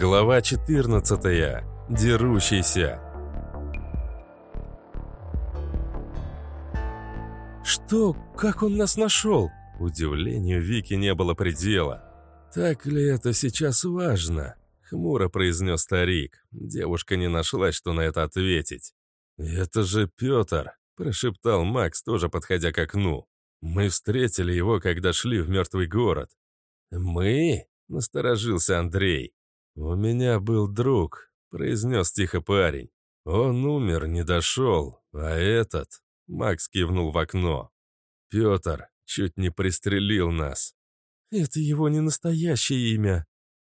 Глава 14. Дерущийся. «Что? Как он нас нашел?» Удивлению Вики не было предела. «Так ли это сейчас важно?» Хмуро произнес старик. Девушка не нашла, что на это ответить. «Это же Петр», – прошептал Макс, тоже подходя к окну. «Мы встретили его, когда шли в мертвый город». «Мы?» – насторожился Андрей. «У меня был друг», — произнес тихо парень. «Он умер, не дошел, а этот...» — Макс кивнул в окно. «Петр чуть не пристрелил нас». «Это его не настоящее имя.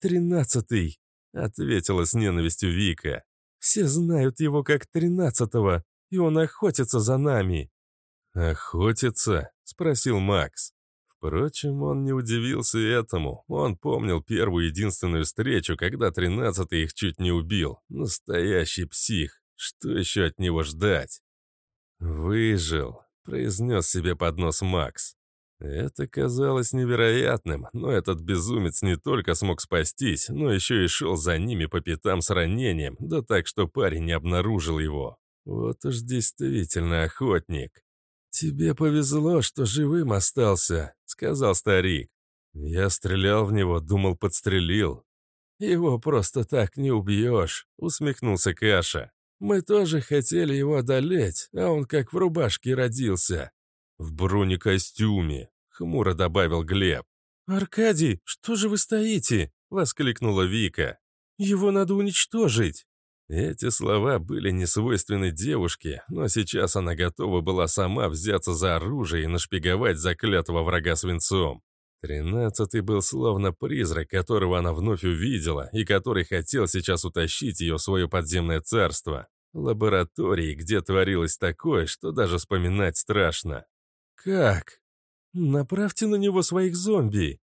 Тринадцатый», — ответила с ненавистью Вика. «Все знают его как тринадцатого, и он охотится за нами». «Охотится?» — спросил Макс. Впрочем, он не удивился этому. Он помнил первую единственную встречу, когда тринадцатый их чуть не убил. Настоящий псих. Что еще от него ждать? «Выжил», — произнес себе под нос Макс. Это казалось невероятным, но этот безумец не только смог спастись, но еще и шел за ними по пятам с ранением, да так, что парень не обнаружил его. Вот уж действительно охотник. «Тебе повезло, что живым остался», — сказал старик. Я стрелял в него, думал, подстрелил. «Его просто так не убьешь», — усмехнулся Каша. «Мы тоже хотели его одолеть, а он как в рубашке родился». «В бронекостюме», — хмуро добавил Глеб. «Аркадий, что же вы стоите?» — воскликнула Вика. «Его надо уничтожить». Эти слова были не свойственны девушке, но сейчас она готова была сама взяться за оружие и нашпиговать заклятого врага свинцом. Тринадцатый был словно призрак, которого она вновь увидела, и который хотел сейчас утащить ее в свое подземное царство. Лаборатории, где творилось такое, что даже вспоминать страшно. «Как?» «Направьте на него своих зомби!»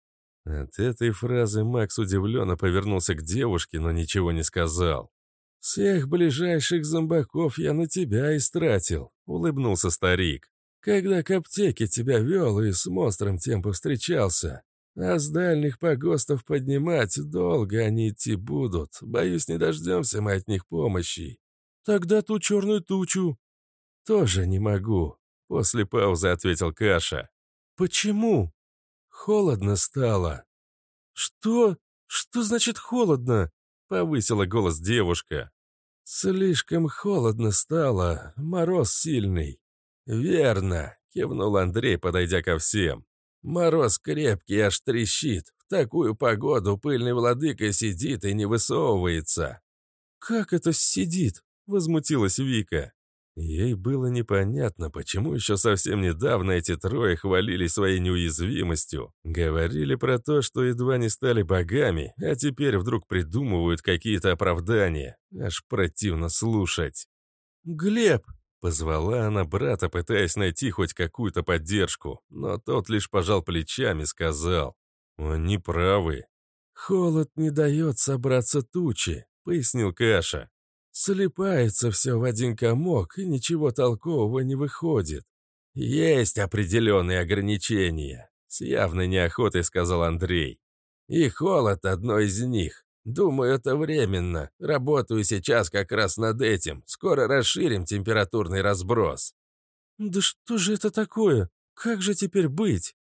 От этой фразы Макс удивленно повернулся к девушке, но ничего не сказал. «Всех ближайших зомбаков я на тебя истратил», — улыбнулся старик. «Когда к аптеке тебя вел и с монстром тем повстречался. А с дальних погостов поднимать долго они идти будут. Боюсь, не дождемся мы от них помощи. Тогда ту черную тучу». «Тоже не могу», — после паузы ответил Каша. «Почему?» «Холодно стало». «Что? Что значит холодно?» — повысила голос девушка. «Слишком холодно стало, мороз сильный». «Верно», — кивнул Андрей, подойдя ко всем. «Мороз крепкий, аж трещит. В такую погоду пыльный владыка сидит и не высовывается». «Как это сидит?» — возмутилась Вика. Ей было непонятно, почему еще совсем недавно эти трое хвалили своей неуязвимостью, говорили про то, что едва не стали богами, а теперь вдруг придумывают какие-то оправдания. Аж противно слушать. «Глеб!» — позвала она брата, пытаясь найти хоть какую-то поддержку, но тот лишь пожал плечами, сказал. «Они правы». «Холод не дает собраться тучи», — пояснил Каша. Слипается все в один комок, и ничего толкового не выходит. Есть определенные ограничения, с явной неохотой сказал Андрей. И холод одно из них. Думаю, это временно. Работаю сейчас как раз над этим. Скоро расширим температурный разброс. Да что же это такое? Как же теперь быть?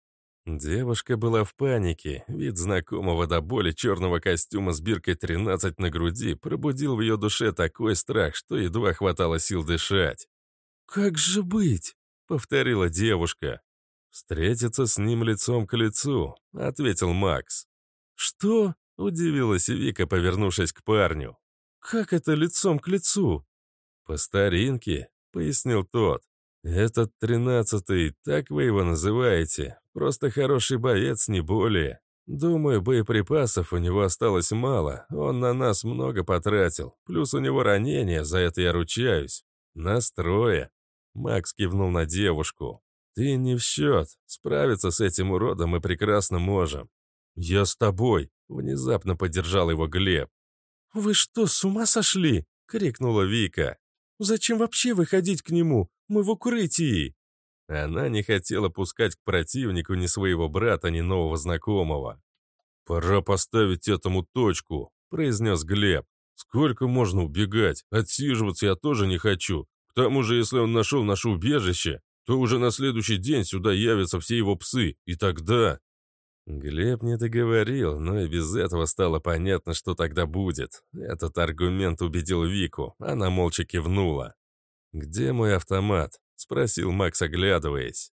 Девушка была в панике. Вид знакомого до боли черного костюма с биркой 13 на груди пробудил в ее душе такой страх, что едва хватало сил дышать. «Как же быть?» — повторила девушка. «Встретиться с ним лицом к лицу», — ответил Макс. «Что?» — удивилась Вика, повернувшись к парню. «Как это лицом к лицу?» «По старинке», — пояснил тот. «Этот тринадцатый, так вы его называете, просто хороший боец, не более. Думаю, боеприпасов у него осталось мало, он на нас много потратил, плюс у него ранение, за это я ручаюсь. Настроя». Макс кивнул на девушку. «Ты не в счет, справиться с этим уродом мы прекрасно можем». «Я с тобой», — внезапно поддержал его Глеб. «Вы что, с ума сошли?» — крикнула Вика. «Зачем вообще выходить к нему? Мы в укрытии!» Она не хотела пускать к противнику ни своего брата, ни нового знакомого. «Пора поставить этому точку», — произнес Глеб. «Сколько можно убегать? Отсиживаться я тоже не хочу. К тому же, если он нашел наше убежище, то уже на следующий день сюда явятся все его псы, и тогда...» Глеб не договорил, но и без этого стало понятно, что тогда будет. Этот аргумент убедил Вику, она молча кивнула. «Где мой автомат?» — спросил Макс, оглядываясь.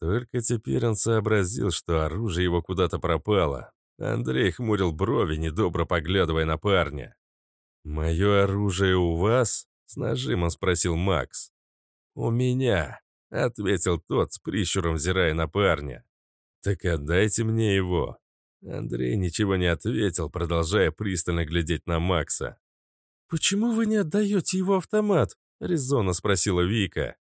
Только теперь он сообразил, что оружие его куда-то пропало. Андрей хмурил брови, недобро поглядывая на парня. «Мое оружие у вас?» — с нажимом спросил Макс. «У меня», — ответил тот, с прищуром взирая на парня. «Так отдайте мне его». Андрей ничего не ответил, продолжая пристально глядеть на Макса. «Почему вы не отдаете его автомат?» — резонно спросила Вика.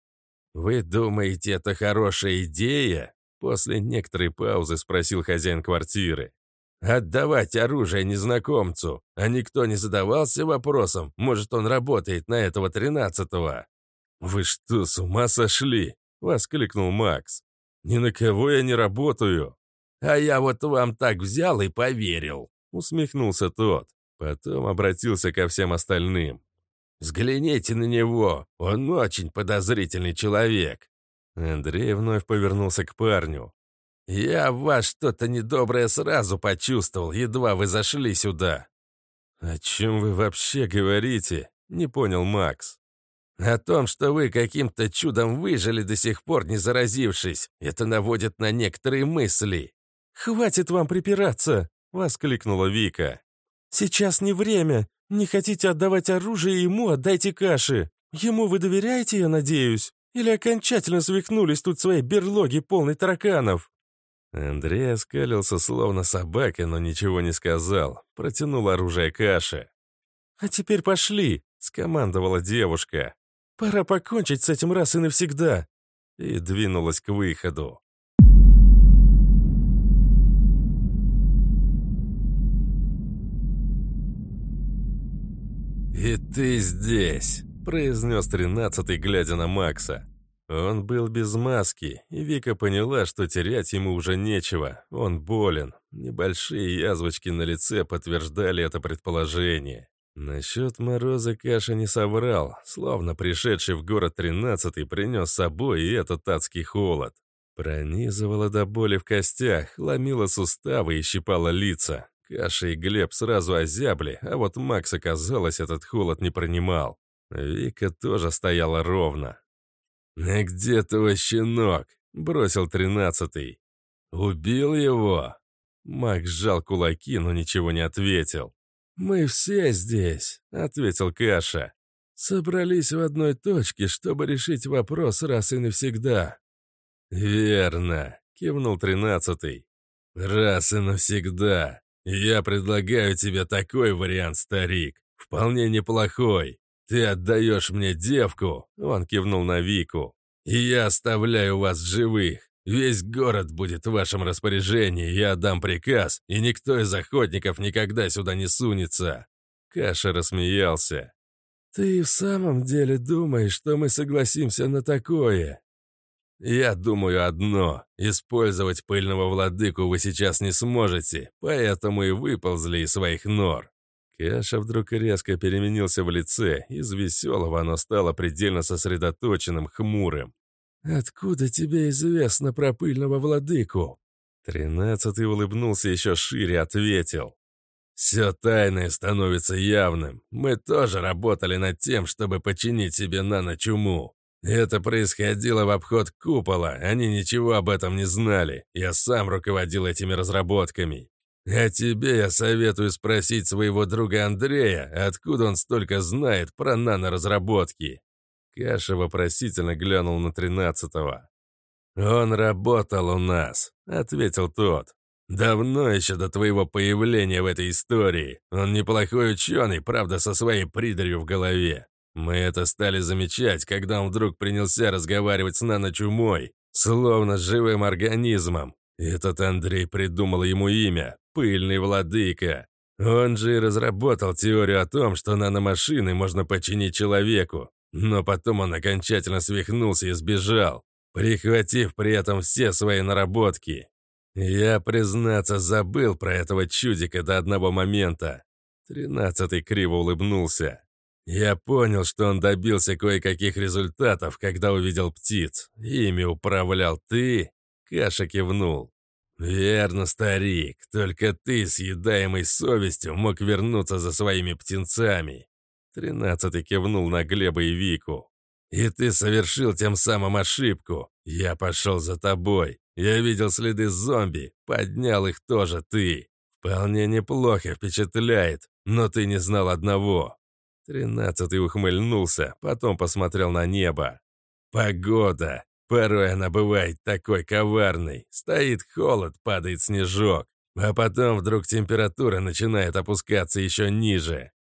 «Вы думаете, это хорошая идея?» После некоторой паузы спросил хозяин квартиры. «Отдавать оружие незнакомцу, а никто не задавался вопросом, может, он работает на этого тринадцатого?» «Вы что, с ума сошли?» — воскликнул Макс. «Ни на кого я не работаю». «А я вот вам так взял и поверил», — усмехнулся тот. Потом обратился ко всем остальным. Взгляните на него, он очень подозрительный человек». Андрей вновь повернулся к парню. «Я в вас что-то недоброе сразу почувствовал, едва вы зашли сюда». «О чем вы вообще говорите?» — не понял Макс. «О том, что вы каким-то чудом выжили до сих пор, не заразившись. Это наводит на некоторые мысли». «Хватит вам припираться!» — воскликнула Вика. «Сейчас не время. Не хотите отдавать оружие ему, отдайте каши. Ему вы доверяете, я надеюсь? Или окончательно свихнулись тут в своей берлоге полной тараканов?» Андрей оскалился, словно собака, но ничего не сказал. Протянул оружие каши. «А теперь пошли!» — скомандовала девушка. «Пора покончить с этим раз и навсегда!» И двинулась к выходу. «И ты здесь», — произнес тринадцатый, глядя на Макса. Он был без маски, и Вика поняла, что терять ему уже нечего. Он болен. Небольшие язвочки на лице подтверждали это предположение. Насчет мороза Каша не соврал, словно пришедший в город тринадцатый принес с собой и этот адский холод. Пронизывала до боли в костях, ломила суставы и щипала лица. Каша и Глеб сразу озябли, а вот Макс, оказалось, этот холод не принимал. Вика тоже стояла ровно. «А где твой щенок?» — бросил тринадцатый. «Убил его?» Макс сжал кулаки, но ничего не ответил. «Мы все здесь», — ответил Каша. «Собрались в одной точке, чтобы решить вопрос раз и навсегда». «Верно», — кивнул тринадцатый. «Раз и навсегда. «Я предлагаю тебе такой вариант, старик. Вполне неплохой. Ты отдаешь мне девку», — он кивнул на Вику, «и я оставляю вас живых. Весь город будет в вашем распоряжении, я отдам приказ, и никто из охотников никогда сюда не сунется». Каша рассмеялся. «Ты в самом деле думаешь, что мы согласимся на такое?» «Я думаю одно. Использовать пыльного владыку вы сейчас не сможете, поэтому и выползли из своих нор». Каша вдруг резко переменился в лице, из веселого оно стало предельно сосредоточенным, хмурым. «Откуда тебе известно про пыльного владыку?» Тринадцатый улыбнулся еще шире, ответил. «Все тайное становится явным. Мы тоже работали над тем, чтобы починить себе наночуму. Это происходило в обход купола, они ничего об этом не знали. Я сам руководил этими разработками. А тебе я советую спросить своего друга Андрея, откуда он столько знает про наноразработки. Каша вопросительно глянул на тринадцатого. «Он работал у нас», — ответил тот. «Давно еще до твоего появления в этой истории. Он неплохой ученый, правда, со своей придарью в голове. Мы это стали замечать, когда он вдруг принялся разговаривать с наночумой, словно с живым организмом. Этот Андрей придумал ему имя – Пыльный Владыка. Он же и разработал теорию о том, что наномашины можно починить человеку. Но потом он окончательно свихнулся и сбежал, прихватив при этом все свои наработки. Я, признаться, забыл про этого чудика до одного момента. Тринадцатый криво улыбнулся. Я понял, что он добился кое-каких результатов, когда увидел птиц. Ими управлял ты? Каша кивнул. «Верно, старик, только ты, съедаемой совестью, мог вернуться за своими птенцами». Тринадцатый кивнул на Глеба и Вику. «И ты совершил тем самым ошибку. Я пошел за тобой. Я видел следы зомби. Поднял их тоже ты. Вполне неплохо впечатляет, но ты не знал одного». Тринадцатый ухмыльнулся, потом посмотрел на небо. «Погода. Порой она бывает такой коварной. Стоит холод, падает снежок. А потом вдруг температура начинает опускаться еще ниже.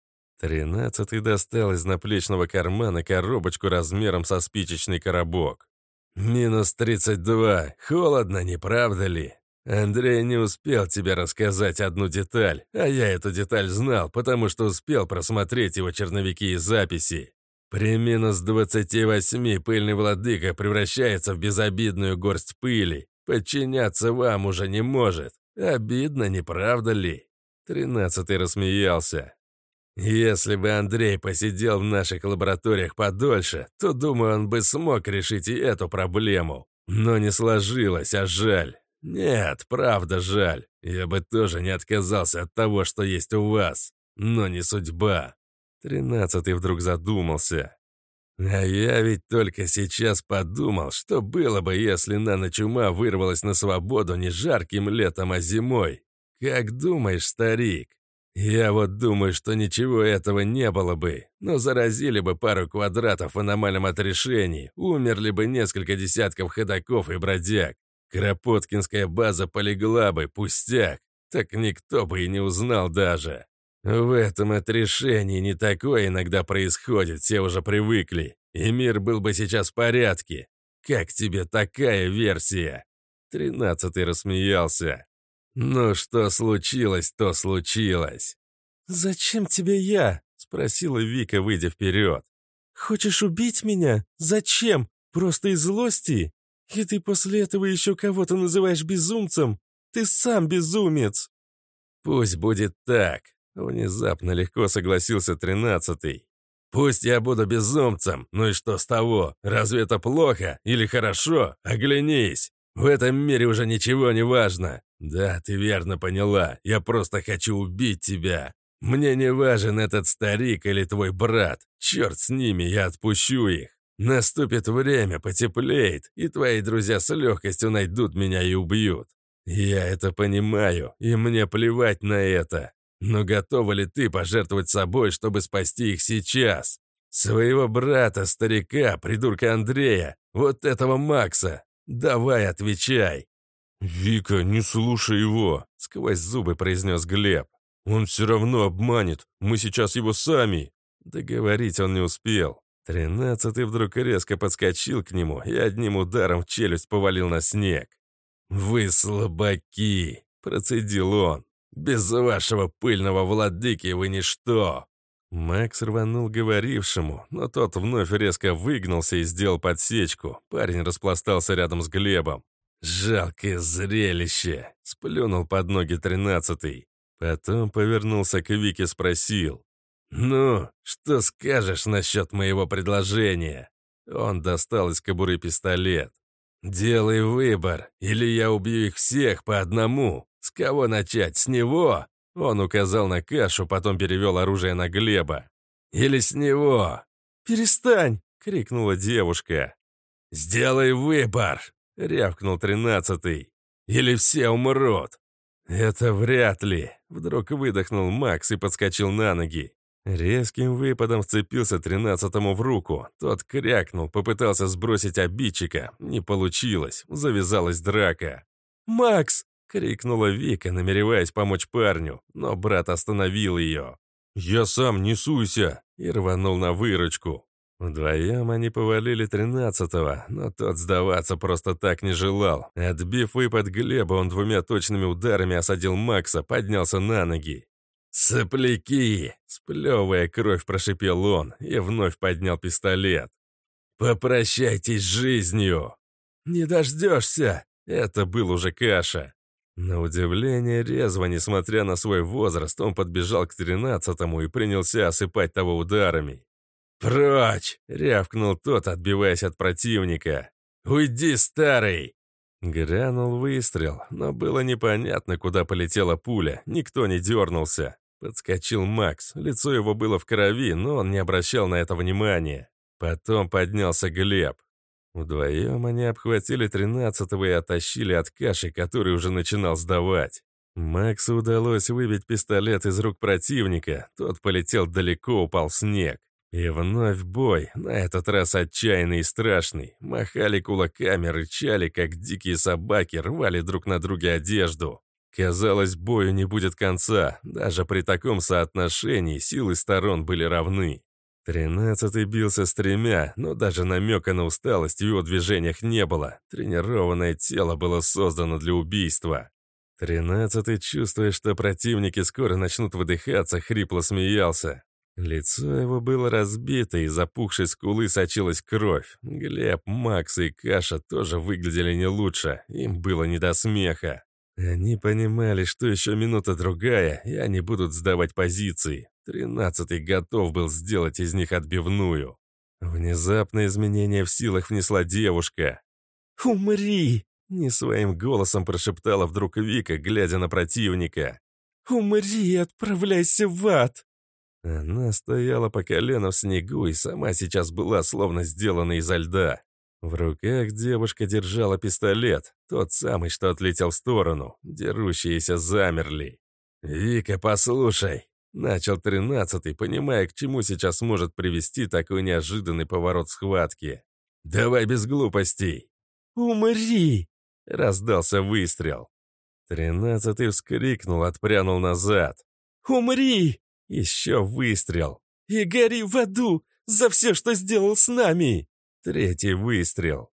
Тринадцатый достал из наплечного кармана коробочку размером со спичечный коробок. «Минус тридцать два. Холодно, не правда ли? Андрей не успел тебе рассказать одну деталь, а я эту деталь знал, потому что успел просмотреть его черновики и записи. При минус 28 пыльный владыка превращается в безобидную горсть пыли. Подчиняться вам уже не может. Обидно, не правда ли?» Тринадцатый рассмеялся. «Если бы Андрей посидел в наших лабораториях подольше, то, думаю, он бы смог решить и эту проблему. Но не сложилось, а жаль. Нет, правда жаль. Я бы тоже не отказался от того, что есть у вас. Но не судьба. Тринадцатый вдруг задумался. А я ведь только сейчас подумал, что было бы, если наночума вырвалась на свободу не жарким летом, а зимой. Как думаешь, старик? Я вот думаю, что ничего этого не было бы, но заразили бы пару квадратов в аномальном отрешении, умерли бы несколько десятков ходаков и бродяг. Кропоткинская база полегла бы, пустяк. Так никто бы и не узнал даже. В этом отрешении не такое иногда происходит, все уже привыкли, и мир был бы сейчас в порядке. Как тебе такая версия?» Тринадцатый рассмеялся. «Ну что случилось, то случилось». «Зачем тебе я?» — спросила Вика, выйдя вперед. «Хочешь убить меня? Зачем? Просто из злости? И ты после этого еще кого-то называешь безумцем? Ты сам безумец!» «Пусть будет так», Внезапно легко согласился тринадцатый. «Пусть я буду безумцем, ну и что с того? Разве это плохо или хорошо? Оглянись! В этом мире уже ничего не важно. Да, ты верно поняла, я просто хочу убить тебя. Мне не важен этот старик или твой брат. Черт с ними, я отпущу их. Наступит время, потеплеет, и твои друзья с легкостью найдут меня и убьют. Я это понимаю, и мне плевать на это. Но готова ли ты пожертвовать собой, чтобы спасти их сейчас? Своего брата, старика, придурка Андрея, вот этого Макса. Давай отвечай. «Вика, не слушай его», — сквозь зубы произнес Глеб. «Он все равно обманет. Мы сейчас его сами». Договорить он не успел. Тринадцатый вдруг резко подскочил к нему и одним ударом челюсть повалил на снег. «Вы слабаки!» – процедил он. Без вашего пыльного владыки вы ничто!» Макс рванул говорившему, но тот вновь резко выгнался и сделал подсечку. Парень распластался рядом с Глебом. «Жалкое зрелище!» — сплюнул под ноги тринадцатый. Потом повернулся к Вике, спросил. «Ну, что скажешь насчет моего предложения?» Он достал из кобуры пистолет. «Делай выбор, или я убью их всех по одному, «С кого начать? С него?» Он указал на кашу, потом перевел оружие на Глеба. «Или с него?» «Перестань!» — крикнула девушка. «Сделай выбор!» — рявкнул тринадцатый. «Или все умрут!» «Это вряд ли!» — вдруг выдохнул Макс и подскочил на ноги. Резким выпадом вцепился тринадцатому в руку. Тот крякнул, попытался сбросить обидчика. Не получилось, завязалась драка. «Макс!» — крикнула Вика, намереваясь помочь парню, но брат остановил ее. «Я сам, не суйся!» и рванул на выручку. Вдвоем они повалили тринадцатого, но тот сдаваться просто так не желал. Отбив выпад Глеба, он двумя точными ударами осадил Макса, поднялся на ноги. «Сопляки!» — сплевывая кровь, прошипел он и вновь поднял пистолет. «Попрощайтесь с жизнью!» «Не дождешься!» — это был уже каша. На удивление резво, несмотря на свой возраст, он подбежал к тринадцатому и принялся осыпать того ударами. «Прочь!» — рявкнул тот, отбиваясь от противника. «Уйди, старый!» Грянул выстрел, но было непонятно, куда полетела пуля, никто не дернулся. Подскочил Макс, лицо его было в крови, но он не обращал на это внимания. Потом поднялся Глеб. Вдвоем они обхватили тринадцатого и оттащили от каши, который уже начинал сдавать. Максу удалось выбить пистолет из рук противника, тот полетел далеко, упал снег. И вновь бой, на этот раз отчаянный и страшный. Махали кулаками, рычали, как дикие собаки, рвали друг на друге одежду. Казалось, бою не будет конца. Даже при таком соотношении силы сторон были равны. Тринадцатый бился с тремя, но даже намека на усталость в его движениях не было. Тренированное тело было создано для убийства. Тринадцатый, чувствуя, что противники скоро начнут выдыхаться, хрипло смеялся. Лицо его было разбито, и запухшей скулы сочилась кровь. Глеб, Макс и Каша тоже выглядели не лучше, им было не до смеха. Они понимали, что еще минута-другая, и они будут сдавать позиции. Тринадцатый готов был сделать из них отбивную. Внезапное изменение в силах внесла девушка. «Умри!» — не своим голосом прошептала вдруг Вика, глядя на противника. «Умри и отправляйся в ад!» Она стояла по колено в снегу и сама сейчас была словно сделана изо льда. В руках девушка держала пистолет, тот самый, что отлетел в сторону. Дерущиеся замерли. «Вика, послушай!» Начал тринадцатый, понимая, к чему сейчас может привести такой неожиданный поворот схватки. «Давай без глупостей!» «Умри!» — раздался выстрел. Тринадцатый вскрикнул, отпрянул назад. «Умри!» Еще выстрел. «И гори в аду за все, что сделал с нами!» Третий выстрел.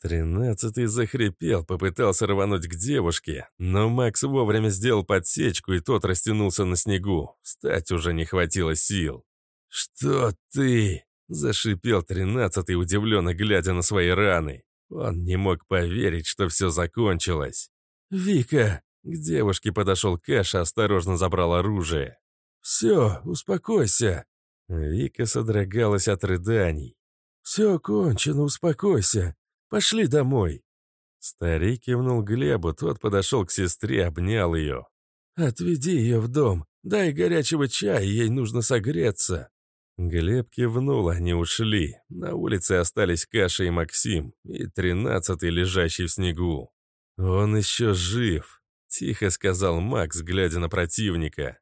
Тринадцатый захрипел, попытался рвануть к девушке, но Макс вовремя сделал подсечку, и тот растянулся на снегу. Встать уже не хватило сил. «Что ты?» – зашипел тринадцатый, удивленно глядя на свои раны. Он не мог поверить, что все закончилось. «Вика!» – к девушке подошел Кэш, осторожно забрал оружие. «Все, успокойся». Вика содрогалась от рыданий. «Все кончено, успокойся. Пошли домой». Старик кивнул Глебу, тот подошел к сестре, обнял ее. «Отведи ее в дом, дай горячего чая, ей нужно согреться». Глеб кивнул, они ушли. На улице остались Каша и Максим, и тринадцатый, лежащий в снегу. «Он еще жив», — тихо сказал Макс, глядя на противника.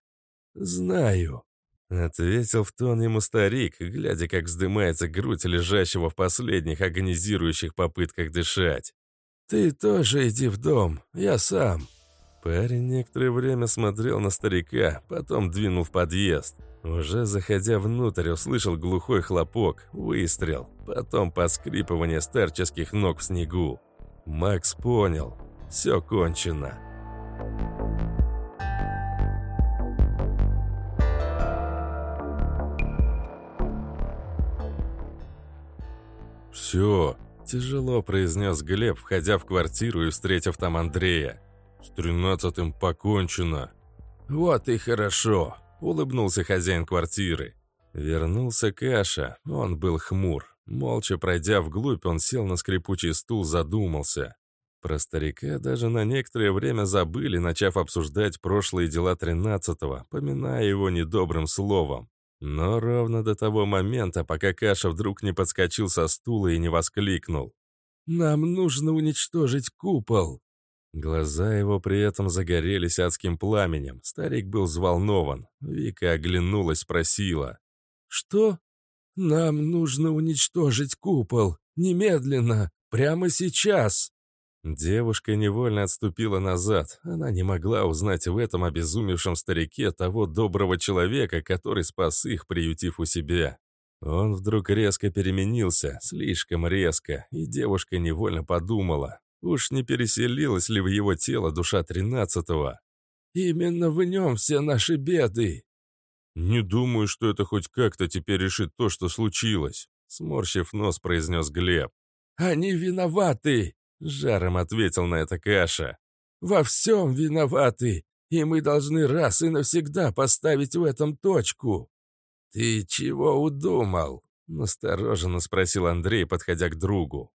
«Знаю», — ответил в тон ему старик, глядя, как вздымается грудь лежащего в последних агонизирующих попытках дышать. «Ты тоже иди в дом, я сам». Парень некоторое время смотрел на старика, потом двинул в подъезд. Уже заходя внутрь, услышал глухой хлопок, выстрел, потом поскрипывание старческих ног в снегу. Макс понял, все кончено. «Все», – тяжело произнес Глеб, входя в квартиру и встретив там Андрея. «С тринадцатым покончено». «Вот и хорошо», – улыбнулся хозяин квартиры. Вернулся Каша, он был хмур. Молча пройдя вглубь, он сел на скрипучий стул, задумался. Про старика даже на некоторое время забыли, начав обсуждать прошлые дела тринадцатого, поминая его недобрым словом. Но ровно до того момента, пока Каша вдруг не подскочил со стула и не воскликнул. «Нам нужно уничтожить купол!» Глаза его при этом загорелись адским пламенем. Старик был взволнован. Вика оглянулась, спросила. «Что? Нам нужно уничтожить купол. Немедленно. Прямо сейчас!» Девушка невольно отступила назад. Она не могла узнать в этом обезумевшем старике того доброго человека, который спас их, приютив у себя. Он вдруг резко переменился, слишком резко, и девушка невольно подумала, уж не переселилась ли в его тело душа тринадцатого. «Именно в нем все наши беды!» «Не думаю, что это хоть как-то теперь решит то, что случилось», сморщив нос, произнес Глеб. «Они виноваты!» Жаром ответил на это Каша. во всем виноваты, и мы должны раз и навсегда поставить в этом точку». «Ты чего удумал?» — настороженно спросил Андрей, подходя к другу.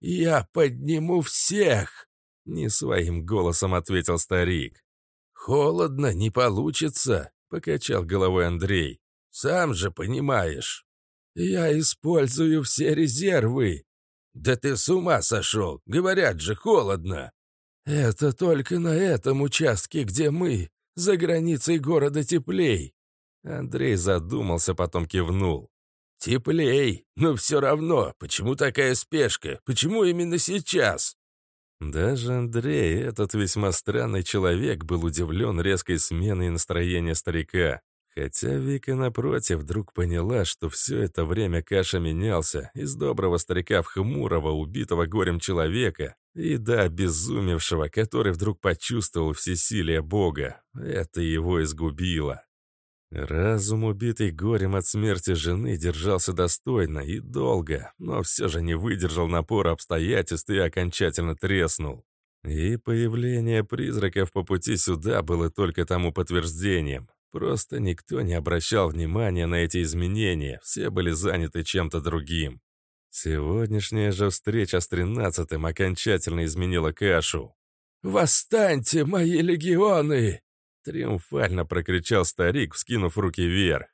«Я подниму всех!» — не своим голосом ответил старик. «Холодно, не получится», — покачал головой Андрей. «Сам же понимаешь». «Я использую все резервы». «Да ты с ума сошел! Говорят же, холодно!» «Это только на этом участке, где мы, за границей города теплей». Андрей задумался, потом кивнул. «Теплей, но все равно, почему такая спешка? Почему именно сейчас?» Даже Андрей, этот весьма странный человек, был удивлен резкой сменой настроения старика. Хотя Вика, напротив, вдруг поняла, что все это время Каша менялся из доброго старика в хмурого, убитого горем человека, и до обезумевшего, который вдруг почувствовал всесилие Бога. Это его изгубило. Разум, убитый горем от смерти жены, держался достойно и долго, но все же не выдержал напора обстоятельств и окончательно треснул. И появление призраков по пути сюда было только тому подтверждением. Просто никто не обращал внимания на эти изменения, все были заняты чем-то другим. Сегодняшняя же встреча с тринадцатым окончательно изменила кашу. «Восстаньте, мои легионы!» Триумфально прокричал старик, вскинув руки вверх.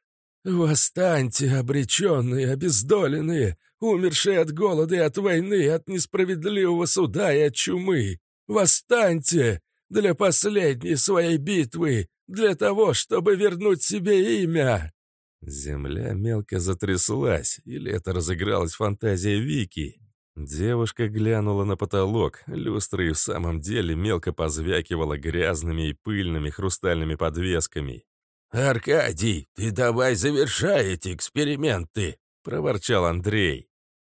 «Восстаньте, обреченные, обездоленные, умершие от голода и от войны, от несправедливого суда и от чумы! Восстаньте! Для последней своей битвы, для того, чтобы вернуть себе имя!» Земля мелко затряслась, или это разыгралась фантазия Вики? Девушка глянула на потолок. Люстра и в самом деле мелко позвякивала грязными и пыльными хрустальными подвесками. «Аркадий, ты давай завершай эти эксперименты!» — проворчал Андрей.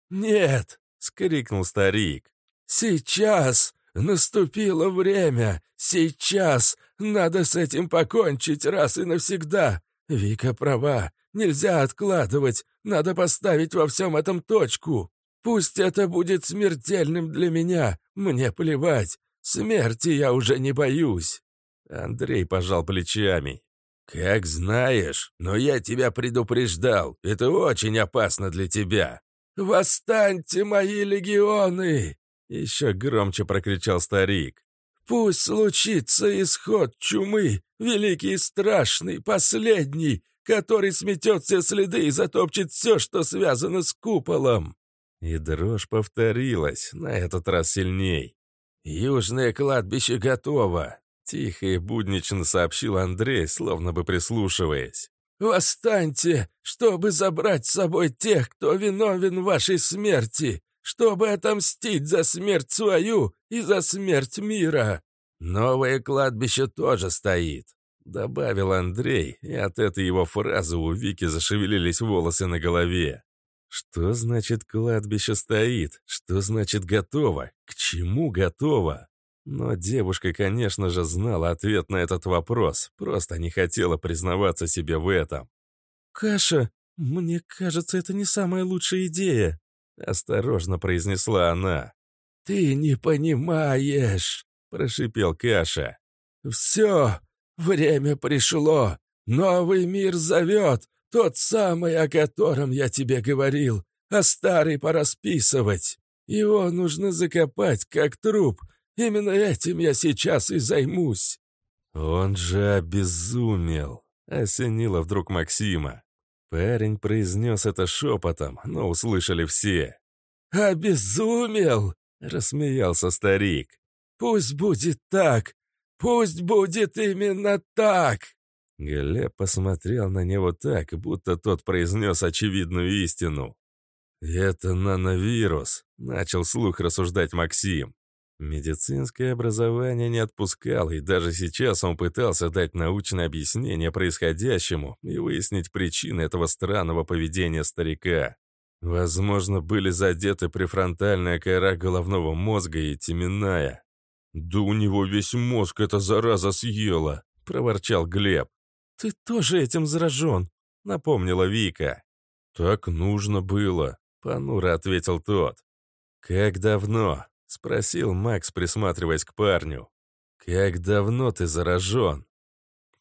«Нет!» — скрикнул старик. «Сейчас! Наступило время! Сейчас! Надо с этим покончить раз и навсегда! Вика права, нельзя откладывать, надо поставить во всем этом точку!» Пусть это будет смертельным для меня, мне плевать. Смерти я уже не боюсь». Андрей пожал плечами. «Как знаешь, но я тебя предупреждал. Это очень опасно для тебя». «Восстаньте, мои легионы!» Еще громче прокричал старик. «Пусть случится исход чумы, великий и страшный, последний, который сметет все следы и затопчет все, что связано с куполом». И дрожь повторилась, на этот раз сильней. «Южное кладбище готово», — тихо и буднично сообщил Андрей, словно бы прислушиваясь. «Восстаньте, чтобы забрать с собой тех, кто виновен в вашей смерти, чтобы отомстить за смерть свою и за смерть мира. Новое кладбище тоже стоит», — добавил Андрей, и от этой его фразы у Вики зашевелились волосы на голове. Что значит кладбище стоит? Что значит готово? К чему готово? Но девушка, конечно же, знала ответ на этот вопрос, просто не хотела признаваться себе в этом. «Каша, мне кажется, это не самая лучшая идея», — осторожно произнесла она. «Ты не понимаешь», — прошипел Каша. «Все, время пришло, новый мир зовет, тот самый, о котором я тебе говорил, а старый пора списывать. Его нужно закопать, как труп. Именно этим я сейчас и займусь». «Он же обезумел», — осенило вдруг Максима. Парень произнес это шепотом, но услышали все. «Обезумел!» — рассмеялся старик. «Пусть будет так! Пусть будет именно так!» Глеб посмотрел на него так, будто тот произнес очевидную истину. «Это нановирус», — начал слух рассуждать Максим. Медицинское образование не отпускало, и даже сейчас он пытался дать научное объяснение происходящему и выяснить причины этого странного поведения старика. Возможно, были задеты префронтальная кора головного мозга и теменная. «Да у него весь мозг эта зараза съела», — проворчал Глеб. «Ты тоже этим заражен», — напомнила Вика. «Так нужно было», — понуро ответил тот. «Как давно?» — спросил Макс, присматриваясь к парню. «Как давно ты заражен?»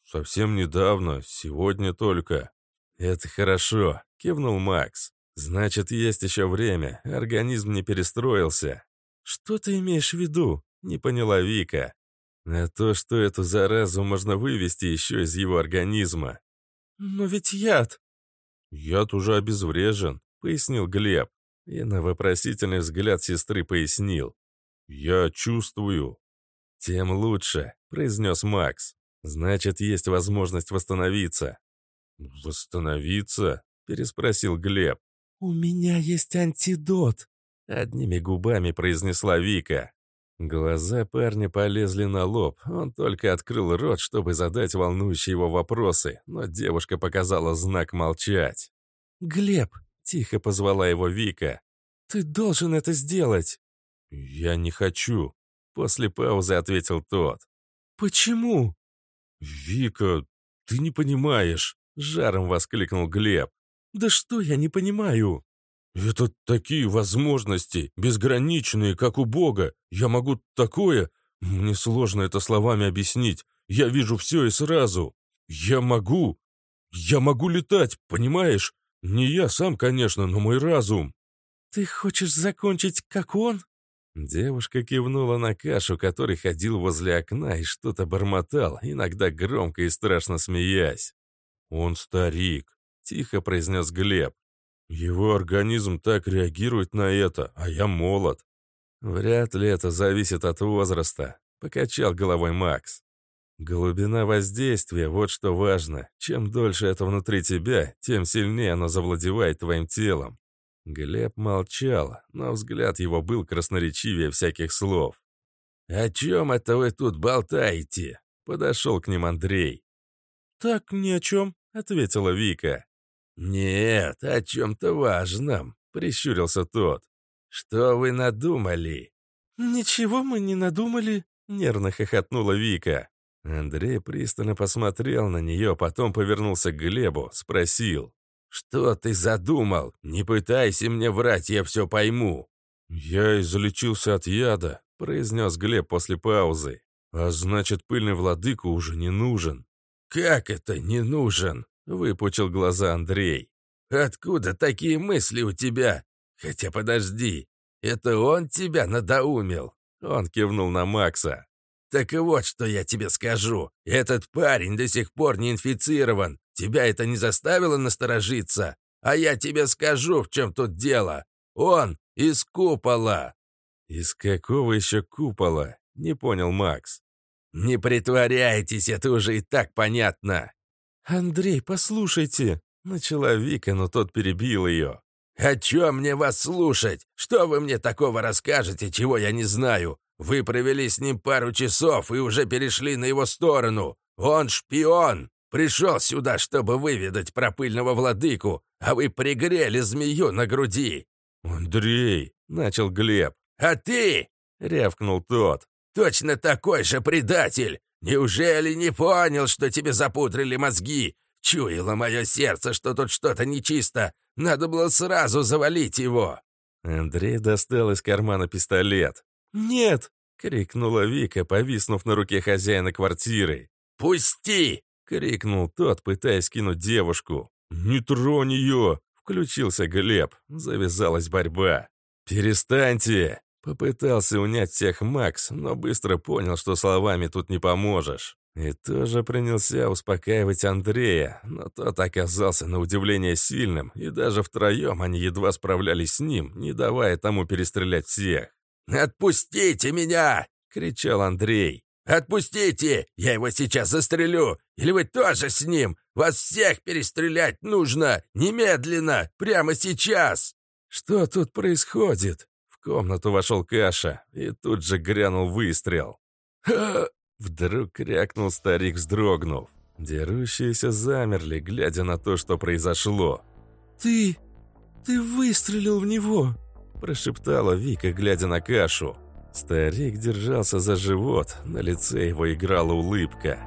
«Совсем недавно, сегодня только». «Это хорошо», — кивнул Макс. «Значит, есть еще время, организм не перестроился». «Что ты имеешь в виду?» — не поняла Вика. «А то, что эту заразу можно вывести еще из его организма». «Но ведь яд...» «Яд уже обезврежен», — пояснил Глеб. И на вопросительный взгляд сестры пояснил. «Я чувствую». «Тем лучше», — произнес Макс. «Значит, есть возможность восстановиться». «Восстановиться?» — переспросил Глеб. «У меня есть антидот», — одними губами произнесла Вика. Глаза парня полезли на лоб, он только открыл рот, чтобы задать волнующие его вопросы, но девушка показала знак молчать. «Глеб!» — тихо позвала его Вика. «Ты должен это сделать!» «Я не хочу», — после паузы ответил тот. «Почему?» «Вика, ты не понимаешь!» — жаром воскликнул Глеб. «Да что я не понимаю?» «Это такие возможности, безграничные, как у Бога. Я могу такое... Мне сложно это словами объяснить. Я вижу все и сразу. Я могу... Я могу летать, понимаешь? Не я сам, конечно, но мой разум». «Ты хочешь закончить, как он?» Девушка кивнула на кашу, который ходил возле окна и что-то бормотал, иногда громко и страшно смеясь. «Он старик», — тихо произнес Глеб. «Его организм так реагирует на это, а я молод». «Вряд ли это зависит от возраста», — покачал головой Макс. «Глубина воздействия — вот что важно. Чем дольше это внутри тебя, тем сильнее оно завладевает твоим телом. Глеб молчал, но взгляд его был красноречивее всяких слов. «О чем это вы тут болтаете?» — подошел к ним Андрей. «Так ни о чем», — ответила Вика. «Нет, о чем-то важном», — прищурился тот. «Что вы надумали?» «Ничего мы не надумали», — нервно хохотнула Вика. Андрей пристально посмотрел на нее, потом повернулся к Глебу, спросил. «Что ты задумал? Не пытайся мне врать, я все пойму». «Я излечился от яда», — произнес Глеб после паузы. «А значит, пыльный владыка уже не нужен». «Как это не нужен?» — выпучил глаза Андрей. «Откуда такие мысли у тебя? Хотя подожди, это он тебя надоумил?» Он кивнул на Макса. «Так вот, что я тебе скажу. Этот парень до сих пор не инфицирован. Тебя это не заставило насторожиться? А я тебе скажу, в чем тут дело. Он из купола». «Из какого еще купола?» — не понял Макс. «Не притворяйтесь, это уже и так понятно». «Андрей, послушайте», — начала Вика, но тот перебил ее. «О чем мне вас слушать? Что вы мне такого расскажете, чего я не знаю? Вы провели с ним пару часов и уже перешли на его сторону. Он шпион. Пришел сюда, чтобы выведать про пыльного владыку, а вы пригрели змею на груди». «Андрей», — начал Глеб. «А ты?» — рявкнул тот. «Точно такой же предатель! Неужели не понял, что тебе запудрили мозги? Чуяло мое сердце, что тут что-то нечисто. Надо было сразу завалить его». Андрей достал из кармана пистолет. «Нет!» — крикнула Вика, повиснув на руке хозяина квартиры. «Пусти!» — крикнул тот, пытаясь кинуть девушку. «Не тронь ее!» — включился Глеб. Завязалась борьба. «Перестаньте!» — попытался унять всех Макс, но быстро понял, что словами тут не поможешь. И тоже принялся успокаивать Андрея, но тот оказался на удивление сильным, и даже втроем они едва справлялись с ним, не давая тому перестрелять всех. «Отпустите меня!» — кричал Андрей. «Отпустите! Я его сейчас застрелю! Или вы тоже с ним? Вас всех перестрелять нужно! Немедленно! Прямо сейчас!» «Что тут происходит?» В комнату вошел Каша, и тут же грянул выстрел. Вдруг крякнул старик, вздрогнув. Дерущиеся замерли, глядя на то, что произошло. «Ты... ты выстрелил в него!» Прошептала Вика, глядя на кашу. Старик держался за живот, на лице его играла улыбка.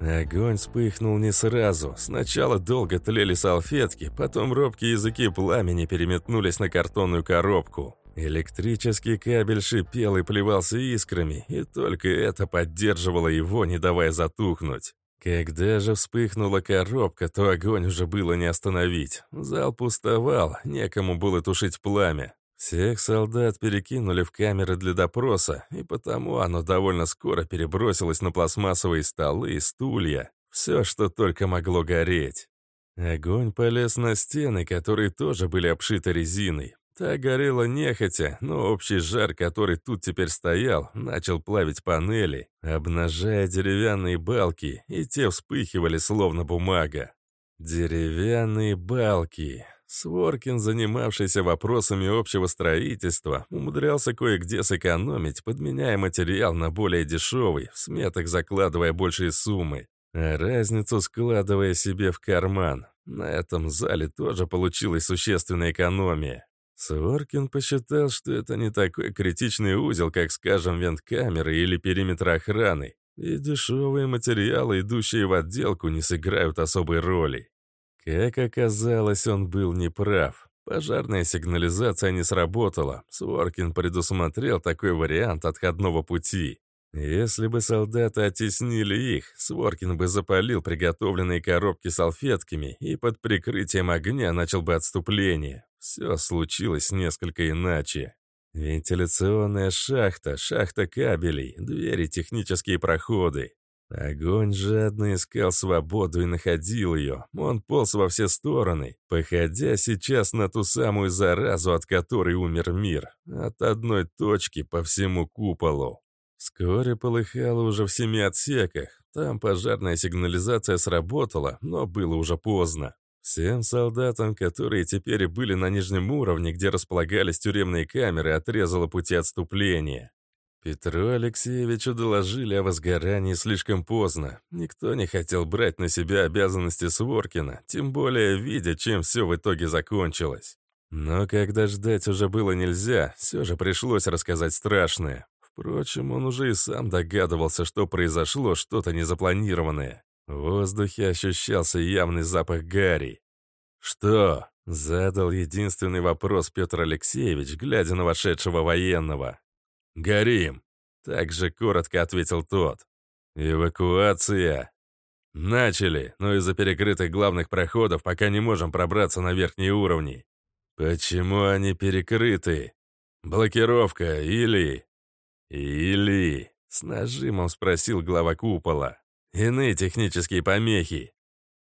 Огонь вспыхнул не сразу. Сначала долго тлели салфетки, потом робкие языки пламени переметнулись на картонную коробку. Электрический кабель шипел и плевался искрами, и только это поддерживало его, не давая затухнуть. Когда же вспыхнула коробка, то огонь уже было не остановить. Зал пустовал, некому было тушить пламя. Всех солдат перекинули в камеры для допроса, и потому оно довольно скоро перебросилось на пластмассовые столы и стулья. Все, что только могло гореть. Огонь полез на стены, которые тоже были обшиты резиной. Та горела нехотя, но общий жар, который тут теперь стоял, начал плавить панели, обнажая деревянные балки, и те вспыхивали, словно бумага. Деревянные балки. Своркин, занимавшийся вопросами общего строительства, умудрялся кое-где сэкономить, подменяя материал на более дешевый, в сметах закладывая большие суммы, а разницу складывая себе в карман. На этом зале тоже получилась существенная экономия. Своркин посчитал, что это не такой критичный узел, как, скажем, венткамеры или периметр охраны, и дешевые материалы, идущие в отделку, не сыграют особой роли. Как оказалось, он был неправ. Пожарная сигнализация не сработала. Своркин предусмотрел такой вариант отходного пути. Если бы солдаты оттеснили их, Своркин бы запалил приготовленные коробки салфетками и под прикрытием огня начал бы отступление. Все случилось несколько иначе. Вентиляционная шахта, шахта кабелей, двери, технические проходы. Огонь жадно искал свободу и находил ее. Он полз во все стороны, походя сейчас на ту самую заразу, от которой умер мир. От одной точки по всему куполу. Вскоре полыхало уже в семи отсеках. Там пожарная сигнализация сработала, но было уже поздно. Всем солдатам, которые теперь были на нижнем уровне, где располагались тюремные камеры, отрезало пути отступления. Петру Алексеевичу доложили о возгорании слишком поздно. Никто не хотел брать на себя обязанности Своркина, тем более видя, чем все в итоге закончилось. Но когда ждать уже было нельзя, все же пришлось рассказать страшное. Впрочем, он уже и сам догадывался, что произошло что-то незапланированное. В воздухе ощущался явный запах гари. «Что?» — задал единственный вопрос Петр Алексеевич, глядя на вошедшего военного. «Горим!» — также коротко ответил тот. «Эвакуация!» «Начали, но из-за перекрытых главных проходов пока не можем пробраться на верхние уровни». «Почему они перекрыты?» «Блокировка или...» «Или...» — с нажимом спросил глава купола. «Иные технические помехи».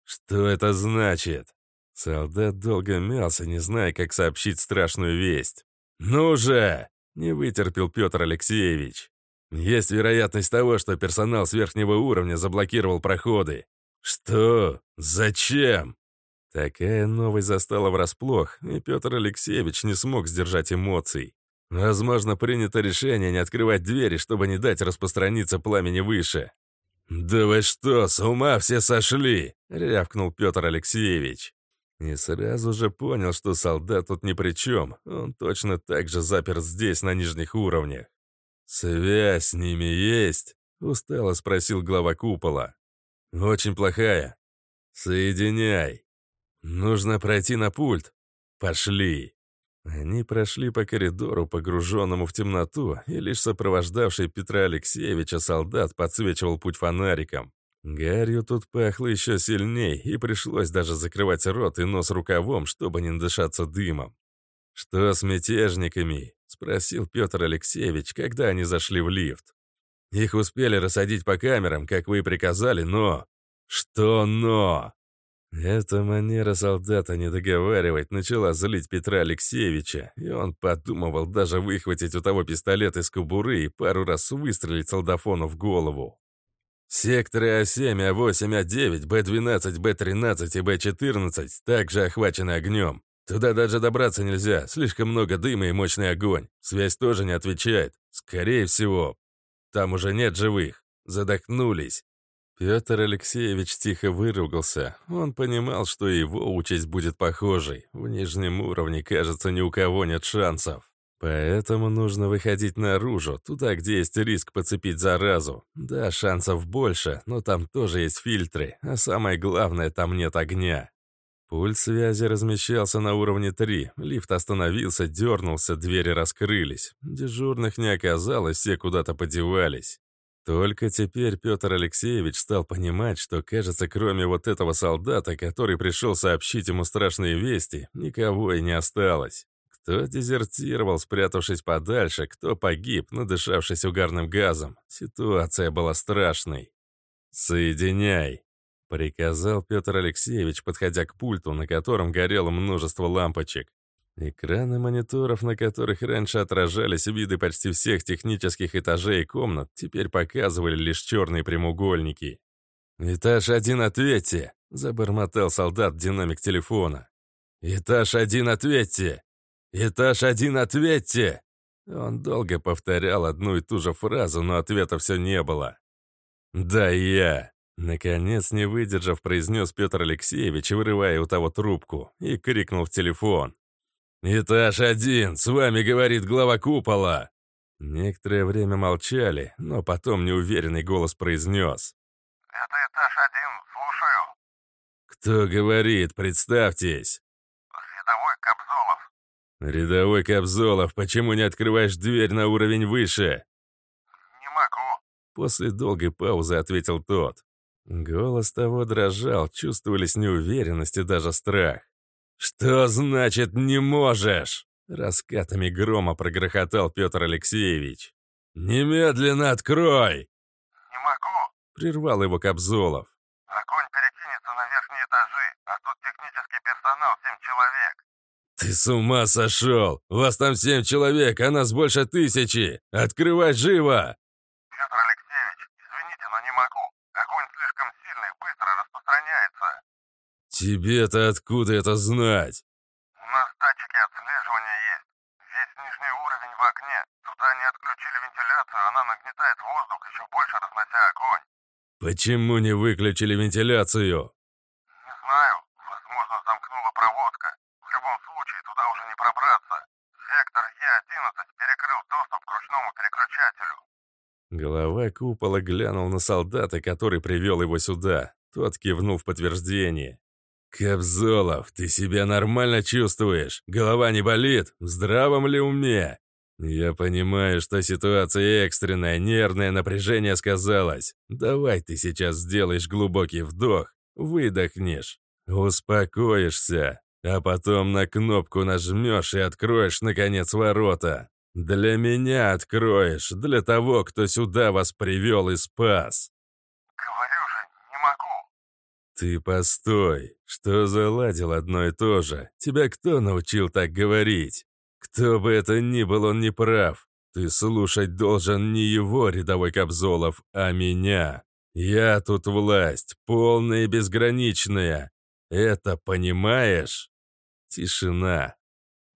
«Что это значит?» Солдат долго мялся, не зная, как сообщить страшную весть. «Ну же!» Не вытерпел Петр Алексеевич. Есть вероятность того, что персонал с верхнего уровня заблокировал проходы. Что? Зачем? Такая новость застала врасплох, и Петр Алексеевич не смог сдержать эмоций. Возможно, принято решение не открывать двери, чтобы не дать распространиться пламени выше. «Да вы что, с ума все сошли?» — рявкнул Петр Алексеевич. И сразу же понял, что солдат тут ни при чем. Он точно так же запер здесь, на нижних уровнях. «Связь с ними есть?» — устало спросил глава купола. «Очень плохая. Соединяй. Нужно пройти на пульт. Пошли». Они прошли по коридору, погруженному в темноту, и лишь сопровождавший Петра Алексеевича солдат подсвечивал путь фонариком. Гарью тут пахло еще сильней, и пришлось даже закрывать рот и нос рукавом, чтобы не надышаться дымом. «Что с мятежниками?» — спросил Петр Алексеевич, когда они зашли в лифт. «Их успели рассадить по камерам, как вы и приказали, но...» «Что «но»?» Эта манера солдата не договаривать начала злить Петра Алексеевича, и он подумывал даже выхватить у того пистолет из кобуры и пару раз выстрелить солдафону в голову. Секторы А7, А8, А9, Б12, Б13 и Б14 также охвачены огнем. Туда даже добраться нельзя, слишком много дыма и мощный огонь. Связь тоже не отвечает. Скорее всего, там уже нет живых. Задохнулись. Петр Алексеевич тихо выругался. Он понимал, что его участь будет похожей. В нижнем уровне, кажется, ни у кого нет шансов. Поэтому нужно выходить наружу, туда, где есть риск подцепить заразу. Да, шансов больше, но там тоже есть фильтры, а самое главное, там нет огня. Пульт связи размещался на уровне 3, лифт остановился, дернулся, двери раскрылись. Дежурных не оказалось, все куда-то подевались. Только теперь Петр Алексеевич стал понимать, что, кажется, кроме вот этого солдата, который пришел сообщить ему страшные вести, никого и не осталось. Кто дезертировал, спрятавшись подальше, кто погиб, надышавшись угарным газом. Ситуация была страшной. «Соединяй», — приказал Петр Алексеевич, подходя к пульту, на котором горело множество лампочек. Экраны мониторов, на которых раньше отражались виды почти всех технических этажей и комнат, теперь показывали лишь черные прямоугольники. «Этаж один, ответьте!» — забормотал солдат динамик телефона. «Этаж один, ответьте!» «Этаж один, ответьте!» Он долго повторял одну и ту же фразу, но ответа все не было. «Да я!» Наконец, не выдержав, произнес Петр Алексеевич, вырывая у того трубку, и крикнул в телефон. «Этаж один, с вами говорит глава купола!» Некоторое время молчали, но потом неуверенный голос произнес. «Это этаж один, слушаю». «Кто говорит, представьтесь?» «Рядовой Кобзолов». «Рядовой Кобзолов, почему не открываешь дверь на уровень выше?» «Не могу», — после долгой паузы ответил тот. Голос того дрожал, чувствовались неуверенность и даже страх. «Что значит «не можешь»?» Раскатами грома прогрохотал Петр Алексеевич. «Немедленно открой!» «Не могу», — прервал его Кобзолов. «Огонь перекинется на верхние этажи, а тут технический персонал семь человек. «Ты с ума сошел! Вас там семь человек, а нас больше тысячи! Открывай живо!» «Петр Алексеевич, извините, но не могу. Огонь слишком сильный, быстро распространяется». «Тебе-то откуда это знать?» «У нас датчики отслеживания есть. Весь нижний уровень в окне. Туда не отключили вентиляцию, она нагнетает воздух, еще больше разнося огонь». «Почему не выключили вентиляцию?» «Не знаю. Возможно, замкнула проводка. В любом случае, туда уже не пробраться. Сектор Е-11 перекрыл доступ к ручному переключателю». Голова купола глянул на солдата, который привел его сюда. Тот кивнул в подтверждение. «Кобзолов, ты себя нормально чувствуешь? Голова не болит? В здравом ли уме?» «Я понимаю, что ситуация экстренная, нервное напряжение сказалось. Давай ты сейчас сделаешь глубокий вдох, выдохнешь, успокоишься, а потом на кнопку нажмешь и откроешь, наконец, ворота. Для меня откроешь, для того, кто сюда вас привел и спас». «Говорю же, не могу». «Ты постой, что заладил одно и то же? Тебя кто научил так говорить? Кто бы это ни был, он не прав. Ты слушать должен не его, рядовой Кобзолов, а меня. Я тут власть, полная и безграничная. Это понимаешь?» Тишина.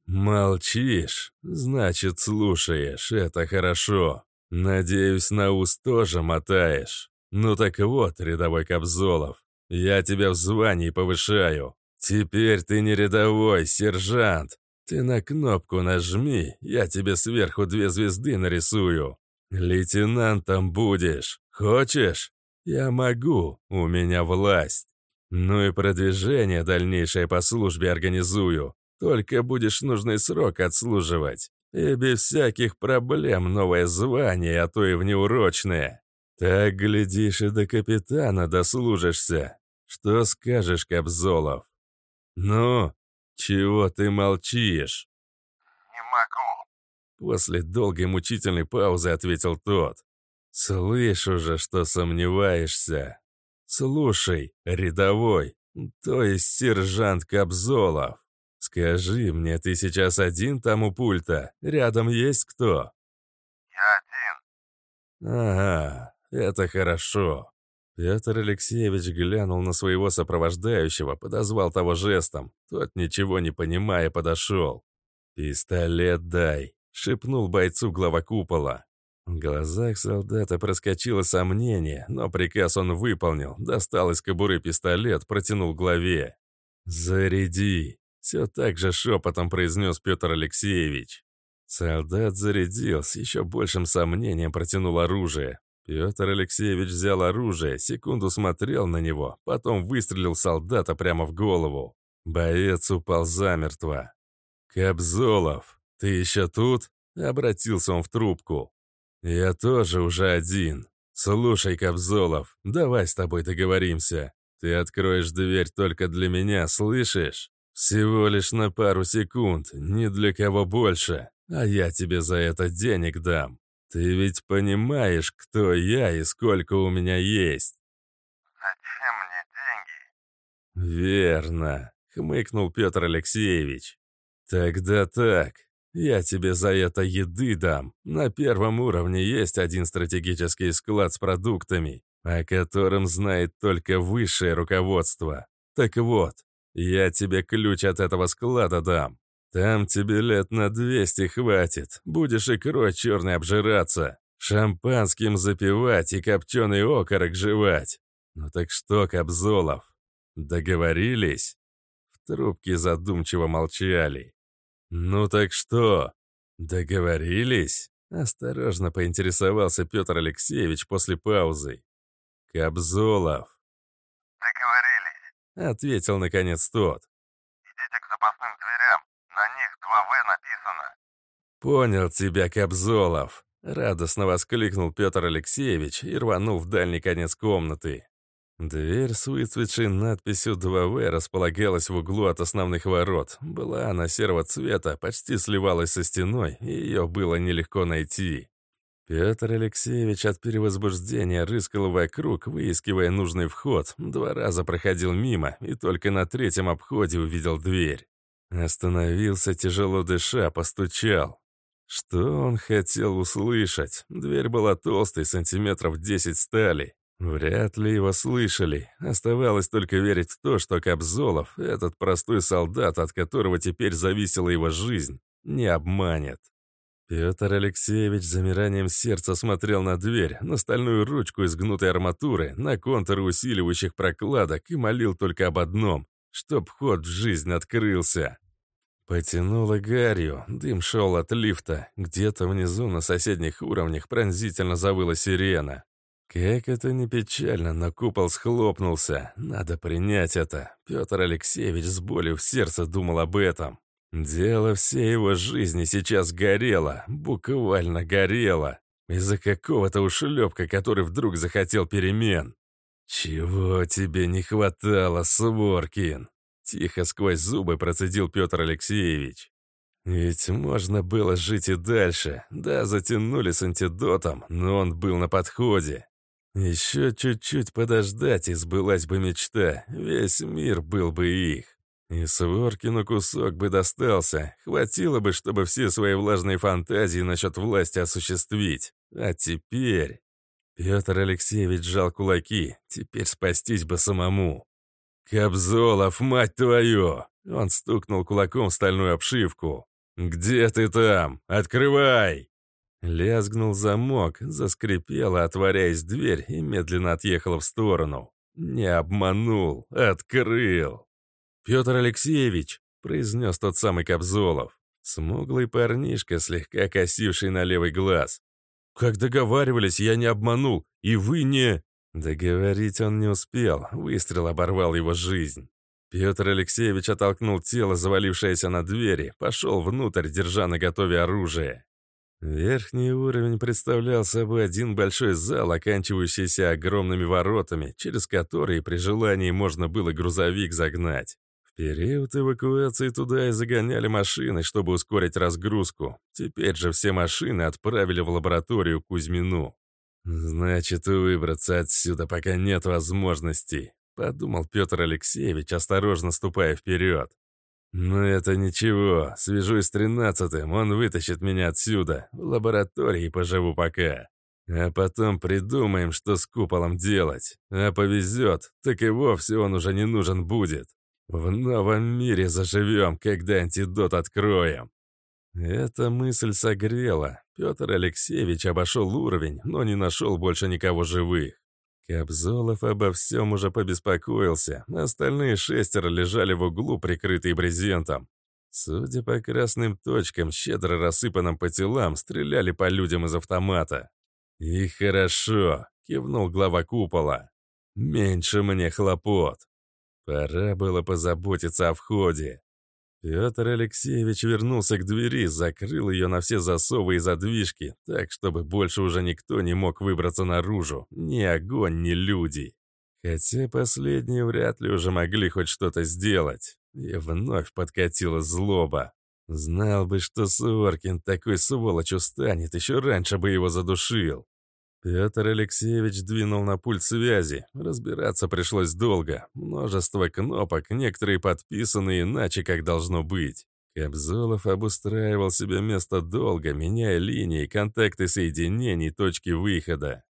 «Молчишь? Значит, слушаешь. Это хорошо. Надеюсь, на ус тоже мотаешь. Ну так вот, рядовой Кобзолов, я тебя в звании повышаю. Теперь ты не рядовой, сержант. Ты на кнопку нажми, я тебе сверху две звезды нарисую. Лейтенантом будешь. Хочешь? Я могу, у меня власть. Ну и продвижение дальнейшее по службе организую. Только будешь нужный срок отслуживать. И без всяких проблем новое звание, а то и внеурочное. Так, глядишь, и до капитана дослужишься. Что скажешь, Кобзолов? Ну, чего ты молчишь? «Не могу». После долгой мучительной паузы ответил тот. «Слышу же, что сомневаешься. Слушай, рядовой, то есть сержант Кобзолов. Скажи мне, ты сейчас один там у пульта? Рядом есть кто?» «Я один». «Ага, это хорошо». Петр Алексеевич глянул на своего сопровождающего, подозвал того жестом. Тот, ничего не понимая, подошел. «Пистолет дай», — шепнул бойцу глава купола. В глазах солдата проскочило сомнение, но приказ он выполнил, достал из кобуры пистолет, протянул главе. «Заряди», — все так же шепотом произнес Петр Алексеевич. Солдат зарядил, с еще большим сомнением протянул оружие. Петр Алексеевич взял оружие, секунду смотрел на него, потом выстрелил солдата прямо в голову. Боец упал замертво. «Кобзолов, ты еще тут?» — обратился он в трубку. «Я тоже уже один. Слушай, Кобзолов, давай с тобой договоримся. Ты откроешь дверь только для меня, слышишь? Всего лишь на пару секунд, ни для кого больше, а я тебе за это денег дам. Ты ведь понимаешь, кто я и сколько у меня есть?» «Зачем мне деньги?» «Верно», — хмыкнул Петр Алексеевич. «Тогда так. Я тебе за это еды дам. На первом уровне есть один стратегический склад с продуктами, о котором знает только высшее руководство. Так вот, я тебе ключ от этого склада дам. Там тебе лет на 200 хватит. Будешь икрой черной обжираться, шампанским запивать и копченый окорок жевать. Ну так что, Кобзолов, договорились?» В трубке задумчиво молчали. «Ну так что, договорились?» Осторожно поинтересовался Петр Алексеевич после паузы. «Кобзолов». «Договорились», — ответил наконец тот. «Идите к запасным дверям, 2В написано». «Понял тебя, Кобзолов», — радостно воскликнул Петр Алексеевич и рванул в дальний конец комнаты. Дверь с выцветшей надписью 2В располагалась в углу от основных ворот. Была она серого цвета, почти сливалась со стеной, и ее было нелегко найти. Петр Алексеевич от перевозбуждения рыскал вокруг, выискивая нужный вход. Два раза проходил мимо, и только на третьем обходе увидел дверь. Остановился, тяжело дыша, постучал. Что он хотел услышать? Дверь была толстой, сантиметров 10 стали. Вряд ли его слышали. Оставалось только верить в то, что Кобзолов, этот простой солдат, от которого теперь зависела его жизнь, не обманет. Петр Алексеевич замиранием сердца смотрел на дверь, на стальную ручку из гнутой арматуры, на контуры усиливающих прокладок и молил только об одном — чтоб ход в жизнь открылся. Потянуло гарью, дым шел от лифта, где-то внизу на соседних уровнях пронзительно завыла сирена. Как это не печально, но купол схлопнулся. Надо принять это. Петр Алексеевич с болью в сердце думал об этом. Дело всей его жизни сейчас горело, буквально горело. Из-за какого-то ушлепка, который вдруг захотел перемен. «Чего тебе не хватало, Своркин?» Тихо сквозь зубы процедил Петр Алексеевич. Ведь можно было жить и дальше. Да, затянули с антидотом, но он был на подходе. Еще чуть-чуть подождать, и сбылась бы мечта. Весь мир был бы их. И Своркину кусок бы достался. Хватило бы, чтобы все свои влажные фантазии насчет власти осуществить. А теперь... Петр Алексеевич сжал кулаки. Теперь спастись бы самому. «Кобзолов, мать твою!» Он стукнул кулаком в стальную обшивку. «Где ты там? Открывай!» Лязгнул замок, заскрипела, отворяясь дверь, и медленно отъехала в сторону. Не обманул, открыл. «Петр Алексеевич», — произнес тот самый Кобзолов, смуглый парнишка, слегка косивший на левый глаз. «Как договаривались, я не обманул, и вы не...» Договорить он не успел, выстрел оборвал его жизнь. Петр Алексеевич оттолкнул тело, завалившееся на двери, пошел внутрь, держа на готове оружие. Верхний уровень представлял собой один большой зал, оканчивающийся огромными воротами, через которые при желании можно было грузовик загнать. Период эвакуации туда и загоняли машины, чтобы ускорить разгрузку. Теперь же все машины отправили в лабораторию Кузьмину. «Значит, выбраться отсюда пока нет возможностей», — подумал Петр Алексеевич, осторожно ступая вперед. «Ну это ничего, свяжусь с тринадцатым, он вытащит меня отсюда, в лаборатории поживу пока. А потом придумаем, что с куполом делать. А повезет, так и вовсе он уже не нужен будет. В новом мире заживем, когда антидот откроем». Эта мысль согрела. Петр Алексеевич обошел уровень, но не нашел больше никого живых. Кобзолов обо всем уже побеспокоился. Остальные шестеро лежали в углу, прикрытые брезентом. Судя по красным точкам, щедро рассыпанным по телам, стреляли по людям из автомата. «И хорошо», — кивнул глава купола. «Меньше мне хлопот. Пора было позаботиться о входе. Петр Алексеевич вернулся к двери, закрыл ее на все засовы и задвижки, так, чтобы больше уже никто не мог выбраться наружу, ни огонь, ни люди. Хотя последние вряд ли уже могли хоть что-то сделать. И вновь подкатила злоба. Знал бы, что Соркин такой сволочью станет, еще раньше бы его задушил. Петр Алексеевич двинул на пульт связи. Разбираться пришлось долго. Множество кнопок, некоторые подписаны иначе, как должно быть. Кобзолов обустраивал себе место долго, меняя линии, контакты соединений, точки выхода.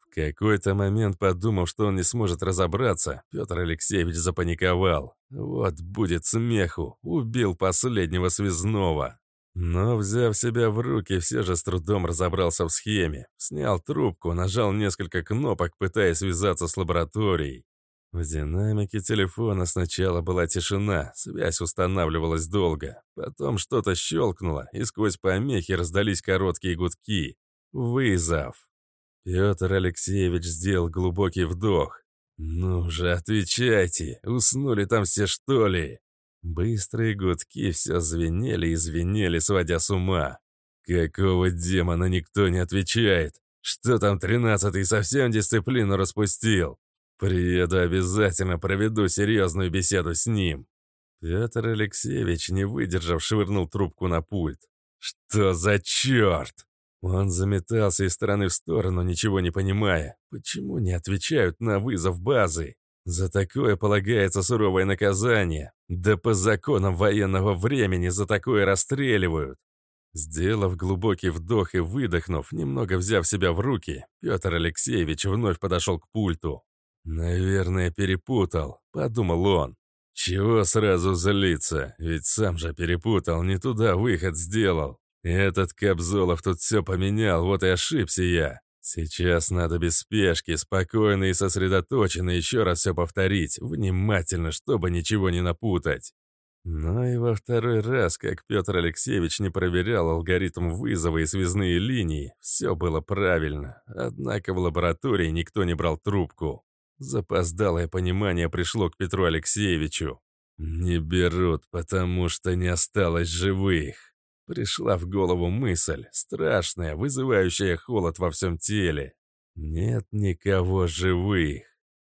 В какой-то момент, подумав, что он не сможет разобраться, Петр Алексеевич запаниковал. Вот будет смеху, убил последнего связного. Но, взяв себя в руки, все же с трудом разобрался в схеме. Снял трубку, нажал несколько кнопок, пытаясь связаться с лабораторией. В динамике телефона сначала была тишина, связь устанавливалась долго. Потом что-то щелкнуло, и сквозь помехи раздались короткие гудки. «Вызов». Петр Алексеевич сделал глубокий вдох. «Ну же, отвечайте, уснули там все что ли?» Быстрые гудки все звенели и звенели, сводя с ума. Какого демона никто не отвечает? Что там тринадцатый совсем дисциплину распустил? Приеду обязательно, проведу серьезную беседу с ним. Петр Алексеевич, не выдержав, швырнул трубку на пульт. Что за черт? Он заметался из стороны в сторону, ничего не понимая. Почему не отвечают на вызов базы? За такое полагается суровое наказание. Да по законам военного времени за такое расстреливают. Сделав глубокий вдох и выдохнув, немного взяв себя в руки, Петр Алексеевич вновь подошел к пульту. «Наверное, перепутал», — подумал он. «Чего сразу злиться? Ведь сам же перепутал, не туда выход сделал. Этот Кобзолов тут все поменял, вот и ошибся я. Сейчас надо без спешки, спокойно и сосредоточенно еще раз все повторить, внимательно, чтобы ничего не напутать. Но и во второй раз, как Петр Алексеевич не проверял алгоритм вызова и связные линии, все было правильно. Однако в лаборатории никто не брал трубку. Запоздалое понимание пришло к Петру Алексеевичу. «Не берут, потому что не осталось живых». Пришла в голову мысль, страшная, вызывающая холод во всем теле. Нет никого живых.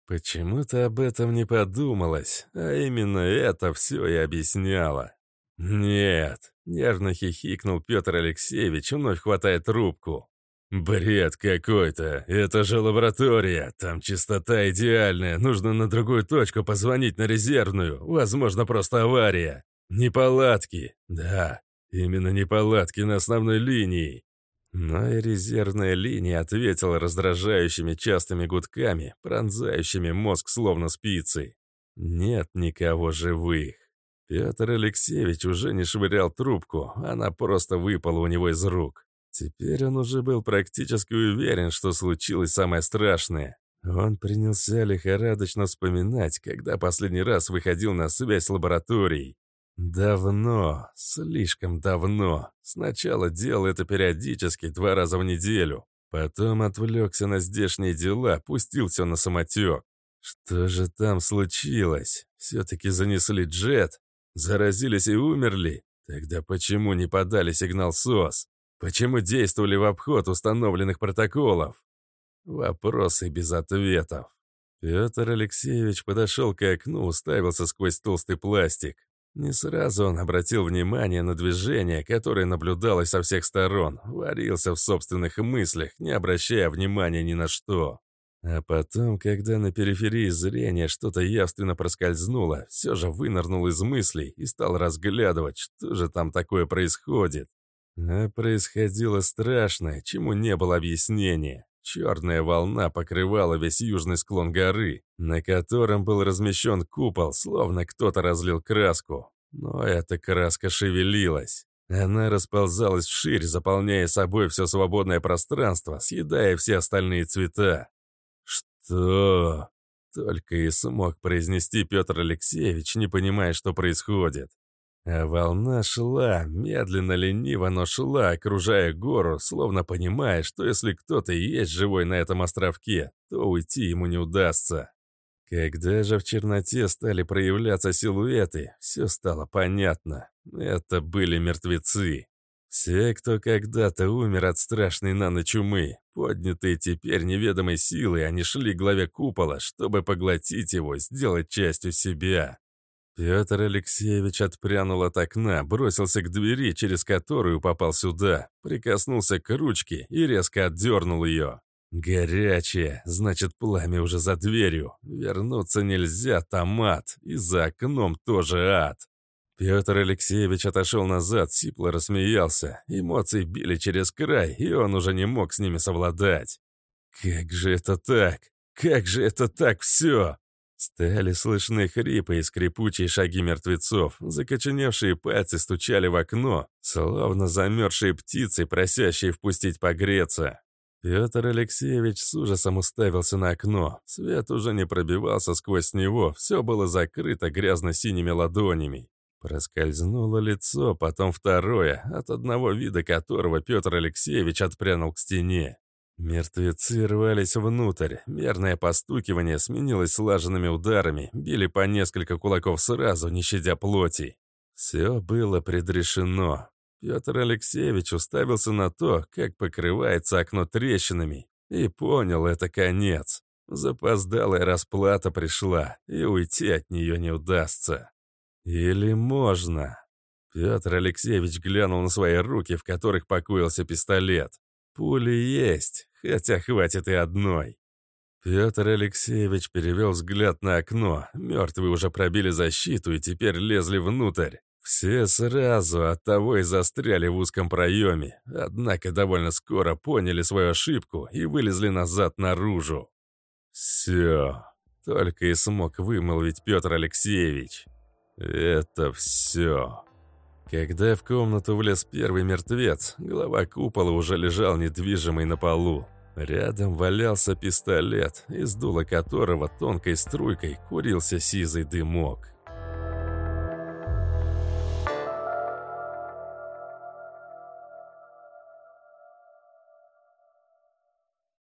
Почему-то об этом не подумалось, а именно это все и объясняло. «Нет», — нервно хихикнул Петр Алексеевич, вновь хватая трубку. «Бред какой-то, это же лаборатория, там чистота идеальная, нужно на другую точку позвонить на резервную, возможно, просто авария. Неполадки, да, Именно неполадки на основной линии. Но и резервная линия ответила раздражающими частыми гудками, пронзающими мозг словно спицы. Нет никого живых. Петр Алексеевич уже не швырял трубку, она просто выпала у него из рук. Теперь он уже был практически уверен, что случилось самое страшное. Он принялся лихорадочно вспоминать, когда последний раз выходил на связь с лабораторией. Давно, слишком давно. Сначала делал это периодически, два раза в неделю. Потом отвлекся на здешние дела, пустился на самотек. Что же там случилось? Все-таки занесли джет? Заразились и умерли? Тогда почему не подали сигнал СОС? Почему действовали в обход установленных протоколов? Вопросы без ответов. Петр Алексеевич подошел к окну, уставился сквозь толстый пластик. Не сразу он обратил внимание на движение, которое наблюдалось со всех сторон, варился в собственных мыслях, не обращая внимания ни на что. А потом, когда на периферии зрения что-то явственно проскользнуло, все же вынырнул из мыслей и стал разглядывать, что же там такое происходит. А происходило страшное, чему не было объяснения. Черная волна покрывала весь южный склон горы, на котором был размещен купол, словно кто-то разлил краску. Но эта краска шевелилась. Она расползалась вширь, заполняя собой все свободное пространство, съедая все остальные цвета. «Что?» Только и смог произнести Петр Алексеевич, не понимая, что происходит. А волна шла, медленно, лениво, но шла, окружая гору, словно понимая, что если кто-то есть живой на этом островке, то уйти ему не удастся. Когда же в черноте стали проявляться силуэты, все стало понятно. Это были мертвецы. Все, кто когда-то умер от страшной наночумы, поднятые теперь неведомой силой, они шли к главе купола, чтобы поглотить его, сделать частью себя. Петр Алексеевич отпрянул от окна, бросился к двери, через которую попал сюда, прикоснулся к ручке и резко отдернул ее. Горячее, значит, пламя уже за дверью. Вернуться нельзя, там ад, и за окном тоже ад. Петр Алексеевич отошел назад, сипло рассмеялся. Эмоции били через край, и он уже не мог с ними совладать. «Как же это так? Как же это так все?» Стали слышны хрипы и скрипучие шаги мертвецов. Закоченевшие пальцы стучали в окно, словно замерзшие птицы, просящие впустить погреться. Петр Алексеевич с ужасом уставился на окно. Свет уже не пробивался сквозь него, все было закрыто грязно-синими ладонями. Проскользнуло лицо, потом второе, от одного вида которого Петр Алексеевич отпрянул к стене. Мертвецы рвались внутрь, мерное постукивание сменилось слаженными ударами, били по несколько кулаков сразу, не щадя плоти. Все было предрешено. Петр Алексеевич уставился на то, как покрывается окно трещинами, и понял, это конец. Запоздалая расплата пришла, и уйти от нее не удастся. Или можно? Петр Алексеевич глянул на свои руки, в которых покоился пистолет. Пули есть, хотя хватит и одной. Петр Алексеевич перевел взгляд на окно. Мертвые уже пробили защиту и теперь лезли внутрь. Все сразу, оттого и застряли в узком проеме, однако довольно скоро поняли свою ошибку и вылезли назад наружу. «Все», — только и смог вымолвить Петр Алексеевич. «Это все». Когда в комнату влез первый мертвец, голова купола уже лежал недвижимый на полу. Рядом валялся пистолет, из дула которого тонкой струйкой курился сизый дымок.